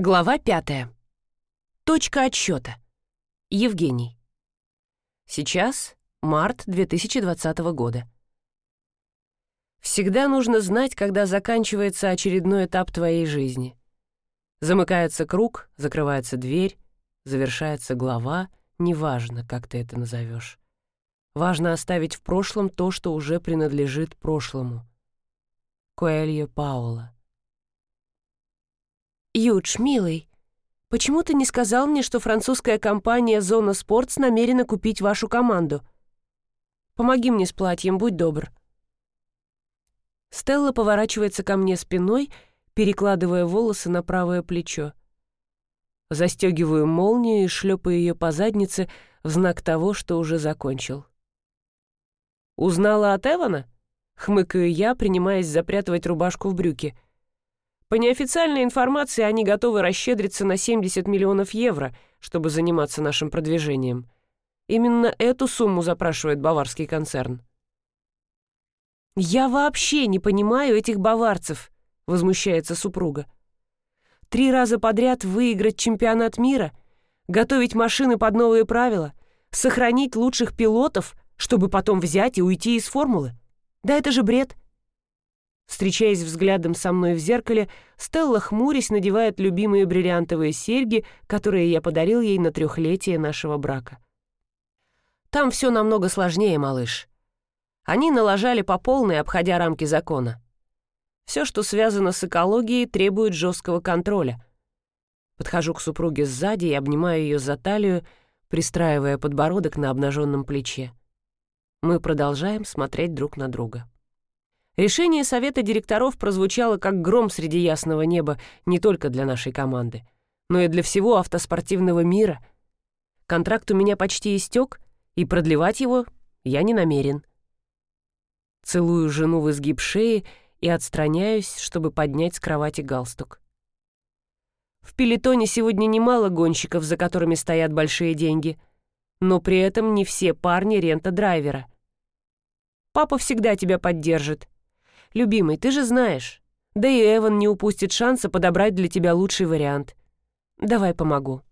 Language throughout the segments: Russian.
Глава пятая. Точка отсчета. Евгений. Сейчас март 2020 года. Всегда нужно знать, когда заканчивается очередной этап твоей жизни. Замыкается круг, закрывается дверь, завершается глава, неважно, как ты это назовешь. Важно оставить в прошлом то, что уже принадлежит прошлому. Коэльо Паула. «Юдж, милый, почему ты не сказал мне, что французская компания «Зона Спортс» намерена купить вашу команду? Помоги мне с платьем, будь добр». Стелла поворачивается ко мне спиной, перекладывая волосы на правое плечо. Застегиваю молнию и шлепаю ее по заднице в знак того, что уже закончил. «Узнала от Эвана?» — хмыкаю я, принимаясь запрятывать рубашку в брюки — по неофициальной информации, они готовы расщедриться на 70 миллионов евро, чтобы заниматься нашим продвижением. Именно эту сумму запрашивает баварский концерн. «Я вообще не понимаю этих баварцев», — возмущается супруга. «Три раза подряд выиграть чемпионат мира, готовить машины под новые правила, сохранить лучших пилотов, чтобы потом взять и уйти из формулы. Да это же бред!» Встречаясь взглядом со мной в зеркале, Стелла, хмурясь, надевает любимые бриллиантовые серьги, которые я подарил ей на трехлетие нашего брака. Там все намного сложнее, малыш. Они налажали по полной, обходя рамки закона. Все, что связано с экологией, требует жесткого контроля. Подхожу к супруге сзади и обнимаю ее за талию, пристраивая подбородок на обнаженном плече. Мы продолжаем смотреть друг на друга. Решение совета директоров прозвучало как гром среди ясного неба не только для нашей команды, но и для всего автоспортивного мира. Контракт у меня почти истек, и продлевать его я не намерен. Целую жену в изгиб шеи и отстраняюсь, чтобы поднять с кровати галстук. В пелетоне сегодня немало гонщиков, за которыми стоят большие деньги, но при этом не все парни рента-драйвера. Папа всегда тебя поддержит, Любимый, ты же знаешь. Да и Эван не упустит шанса подобрать для тебя лучший вариант. Давай помогу».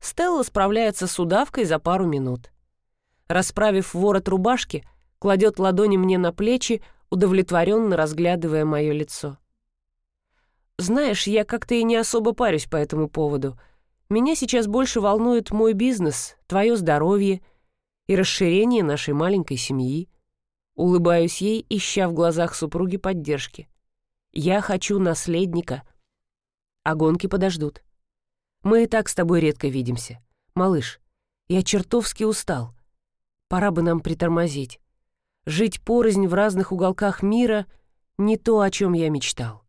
Стелла справляется с удавкой за пару минут. Расправив ворот рубашки, кладет ладони мне на плечи, удовлетворенно разглядывая мое лицо. «Знаешь, я как-то и не особо парюсь по этому поводу. Меня сейчас больше волнует мой бизнес, твое здоровье и расширение нашей маленькой семьи. Улыбаюсь ей, ища в глазах супруги поддержки. «Я хочу наследника. А гонки подождут. Мы и так с тобой редко видимся. Малыш, я чертовски устал. Пора бы нам притормозить. Жить порознь в разных уголках мира — не то, о чем я мечтал.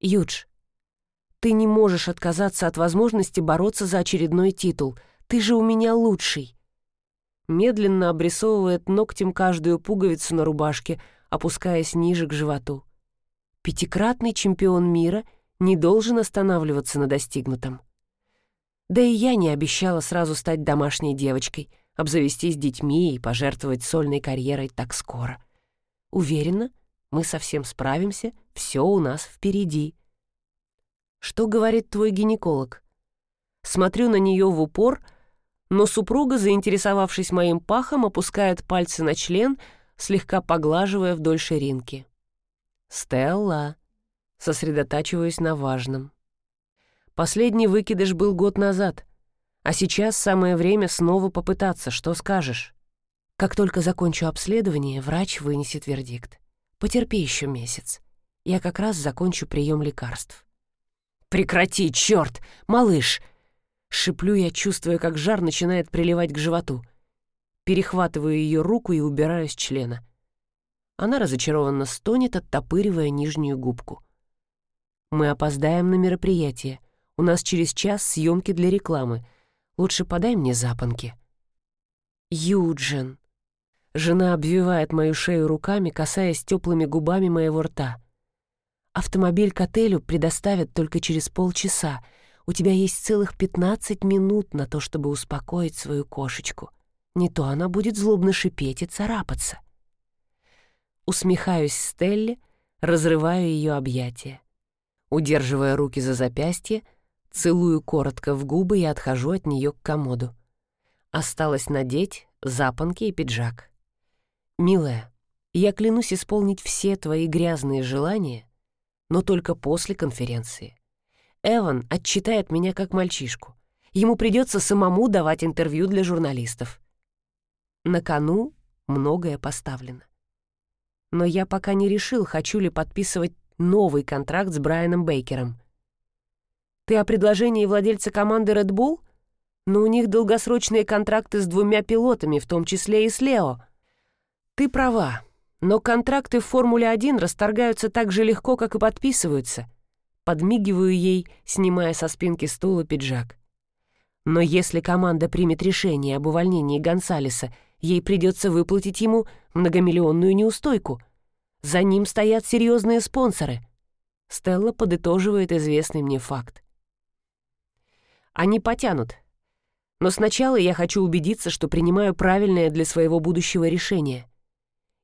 Юдж, ты не можешь отказаться от возможности бороться за очередной титул. Ты же у меня лучший медленно обрисовывает ногтем каждую пуговицу на рубашке, опускаясь ниже к животу. Пятикратный чемпион мира не должен останавливаться на достигнутом. Да и я не обещала сразу стать домашней девочкой, обзавестись детьми и пожертвовать сольной карьерой так скоро. Уверена, мы совсем справимся, все у нас впереди. Что говорит твой гинеколог? Смотрю на нее в упор — но супруга, заинтересовавшись моим пахом, опускает пальцы на член, слегка поглаживая вдоль ширинки. «Стелла», сосредотачиваюсь на важном. Последний выкидыш был год назад, а сейчас самое время снова попытаться, что скажешь? Как только закончу обследование, врач вынесет вердикт. Потерпи еще месяц. Я как раз закончу прием лекарств. «Прекрати, черт! Малыш!» Шиплю я, чувствуя, как жар начинает приливать к животу. Перехватываю ее руку и убираю с члена. Она разочарованно стонет, оттопыривая нижнюю губку. Мы опоздаем на мероприятие. У нас через час съемки для рекламы. Лучше подай мне запонки. Юджин. Жена обвивает мою шею руками, касаясь теплыми губами моего рта. Автомобиль к отелю предоставят только через полчаса — у тебя есть целых 15 минут на то, чтобы успокоить свою кошечку. Не то она будет злобно шипеть и царапаться. Усмехаюсь Стелле, разрываю ее объятия. Удерживая руки за запястье, целую коротко в губы и отхожу от нее к комоду. Осталось надеть запонки и пиджак. «Милая, я клянусь исполнить все твои грязные желания, но только после конференции. Эван отчитает меня как мальчишку. Ему придется самому давать интервью для журналистов. На кону многое поставлено. Но я пока не решил, хочу ли подписывать новый контракт с Брайаном Бейкером. Ты о предложении владельца команды Red Bull? Но у них долгосрочные контракты с двумя пилотами, в том числе и с Лео. Ты права, но контракты в Формуле-1 расторгаются так же легко, как и подписываются. Подмигиваю ей, снимая со спинки стула пиджак. Но если команда примет решение об увольнении Гонсалеса, ей придется выплатить ему многомиллионную неустойку. За ним стоят серьезные спонсоры. Стелла подытоживает известный мне факт. Они потянут. Но сначала я хочу убедиться, что принимаю правильное для своего будущего решение.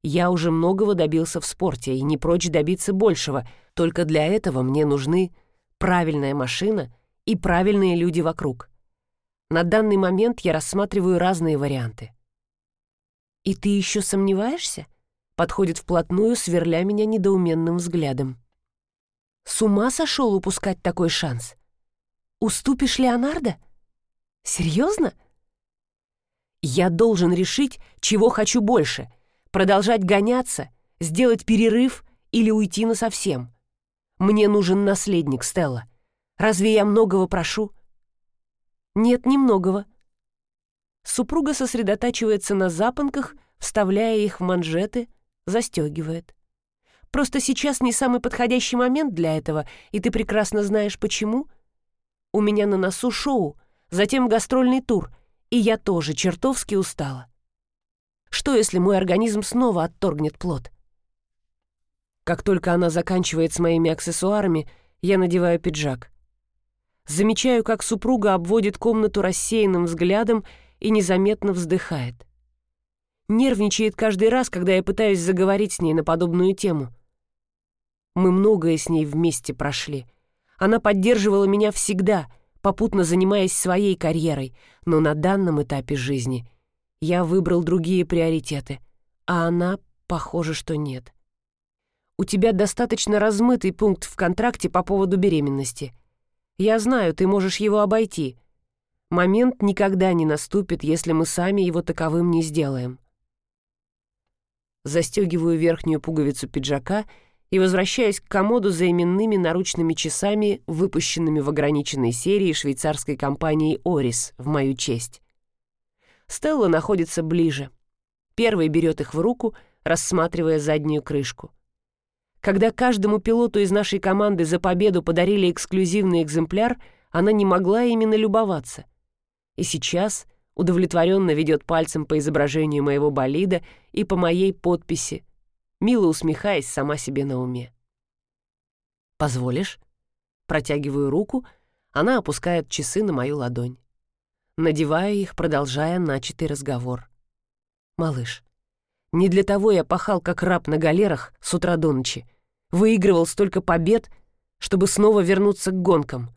Я уже многого добился в спорте и не прочь добиться большего, только для этого мне нужны правильная машина и правильные люди вокруг. На данный момент я рассматриваю разные варианты. «И ты еще сомневаешься?» Подходит вплотную, сверля меня недоуменным взглядом. «С ума сошел упускать такой шанс? Уступишь Леонардо? Серьезно?» «Я должен решить, чего хочу больше. Продолжать гоняться, сделать перерыв или уйти насовсем. Мне нужен наследник, Стелла. Разве я многого прошу?» Нет, немногого. Супруга сосредотачивается на запонках, вставляя их в манжеты, застегивает. Просто сейчас не самый подходящий момент для этого, и ты прекрасно знаешь почему. У меня на носу шоу, затем гастрольный тур, и я тоже чертовски устала. Что, если мой организм снова отторгнет плод? Как только она заканчивает с моими аксессуарами, я надеваю пиджак. Замечаю, как супруга обводит комнату рассеянным взглядом и незаметно вздыхает. Нервничает каждый раз, когда я пытаюсь заговорить с ней на подобную тему. Мы многое с ней вместе прошли. Она поддерживала меня всегда, попутно занимаясь своей карьерой, но на данном этапе жизни я выбрал другие приоритеты, а она, похоже, что нет. У тебя достаточно размытый пункт в контракте по поводу беременности. Я знаю, ты можешь его обойти. Момент никогда не наступит, если мы сами его таковым не сделаем. Застегиваю верхнюю пуговицу пиджака и возвращаюсь к комоду за именными наручными часами, выпущенными в ограниченной серии швейцарской компанией «Орис» в мою честь. Стелла находится ближе. Первый берет их в руку, рассматривая заднюю крышку. Когда каждому пилоту из нашей команды за победу подарили эксклюзивный экземпляр, она не могла именно любоваться. И сейчас удовлетворенно ведет пальцем по изображению моего болида и по моей подписи, мило усмехаясь сама себе на уме. «Позволишь?» Протягиваю руку, она опускает часы на мою ладонь. Надеваю их, продолжая начатый разговор. «Малыш, не для того я пахал, как раб на галерах с утра до ночи. Выигрывал столько побед, чтобы снова вернуться к гонкам.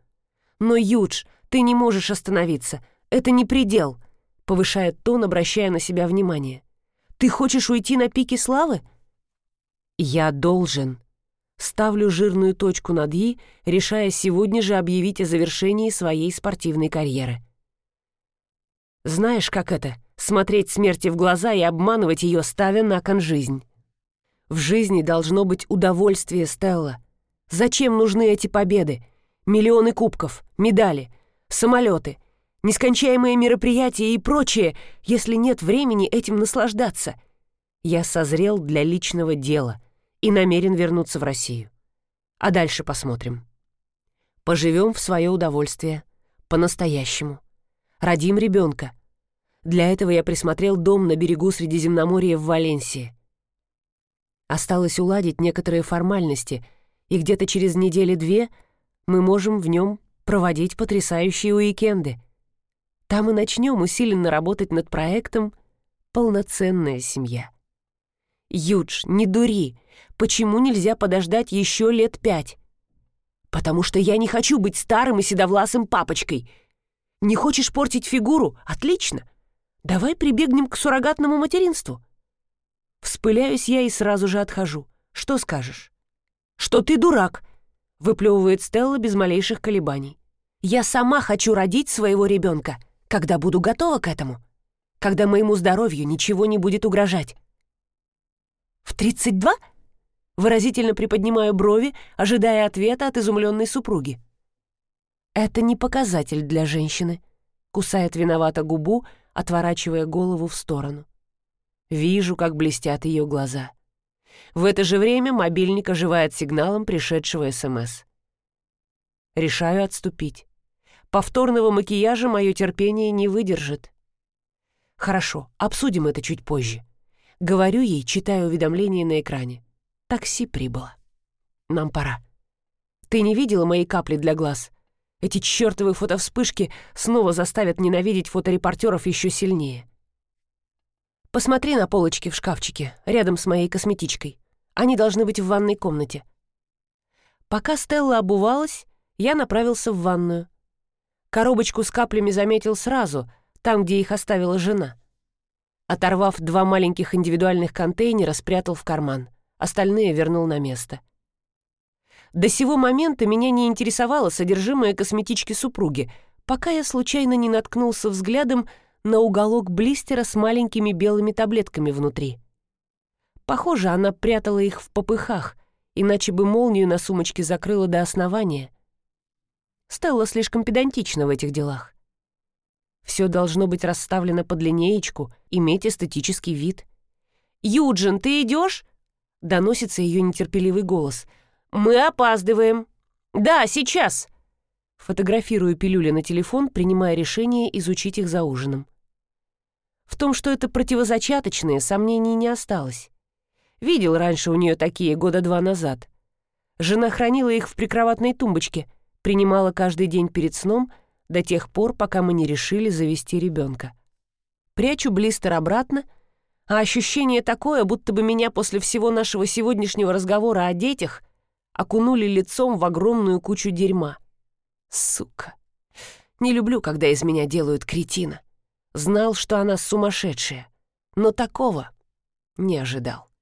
Но, Юдж, ты не можешь остановиться. Это не предел, повышает тон, обращая на себя внимание. Ты хочешь уйти на пике славы? Я должен. Ставлю жирную точку над «и», решая сегодня же объявить о завершении своей спортивной карьеры. Знаешь, как это? смотреть смерти в глаза и обманывать ее, ставя на кон жизнь. В жизни должно быть удовольствие, Стелла. Зачем нужны эти победы? Миллионы кубков, медали, самолеты, нескончаемые мероприятия и прочее, если нет времени этим наслаждаться. Я созрел для личного дела и намерен вернуться в Россию. А дальше посмотрим. Поживем в свое удовольствие, по-настоящему. Родим ребенка — для этого я присмотрел дом на берегу Средиземноморья в Валенсии. Осталось уладить некоторые формальности, и где-то через недели-две мы можем в нем проводить потрясающие уикенды. Там и начнем усиленно работать над проектом «Полноценная семья». Юдж, не дури. Почему нельзя подождать еще лет пять? «Потому что я не хочу быть старым и седовласым папочкой. Не хочешь портить фигуру? Отлично. Давай прибегнем к суррогатному материнству». Вспыляюсь я и сразу же отхожу. Что скажешь? «Что ты дурак!» — выплевывает Стелла без малейших колебаний. «Я сама хочу родить своего ребенка, когда буду готова к этому, когда моему здоровью ничего не будет угрожать». «В тридцать два?» Выразительно приподнимаю брови, ожидая ответа от изумленной супруги. «Это не показатель для женщины», — кусает виновато губу, отворачивая голову в сторону. Вижу, как блестят ее глаза. В это же время мобильник оживает сигналом пришедшего СМС. Решаю отступить. Повторного макияжа мое терпение не выдержит. Хорошо, обсудим это чуть позже. Говорю ей, читая уведомление на экране. Такси прибыло. Нам пора. Ты не видела мои капли для глаз? Эти чертовы фотовспышки снова заставят ненавидеть фоторепортеров еще сильнее. Посмотри на полочки в шкафчике, рядом с моей косметичкой. Они должны быть в ванной комнате. Пока Стелла обувалась, я направился в ванную. Коробочку с каплями заметил сразу, там, где их оставила жена. Оторвав два маленьких индивидуальных контейнера, спрятал в карман. Остальные вернул на место. До сего момента меня не интересовало содержимое косметички супруги, пока я случайно не наткнулся взглядом на уголок блистера с маленькими белыми таблетками внутри. Похоже, она прятала их в попыхах, иначе бы молнию на сумочке закрыла до основания. Стелла слишком педантична в этих делах. Все должно быть расставлено под линеечку, иметь эстетический вид. «Юджин, ты идешь?» — доносится ее нетерпеливый голос. «Мы опаздываем». «Да, сейчас!» Фотографирую пилюли на телефон, принимая решение изучить их за ужином. В том, что это противозачаточные, сомнений не осталось. Видел раньше у нее такие года два назад. Жена хранила их в прикроватной тумбочке, принимала каждый день перед сном до тех пор, пока мы не решили завести ребенка. Прячу блистер обратно, а ощущение такое, будто бы меня после всего нашего сегодняшнего разговора о детях окунули лицом в огромную кучу дерьма. Сука. Не люблю, когда из меня делают кретина. Знал, что она сумасшедшая, но такого не ожидал.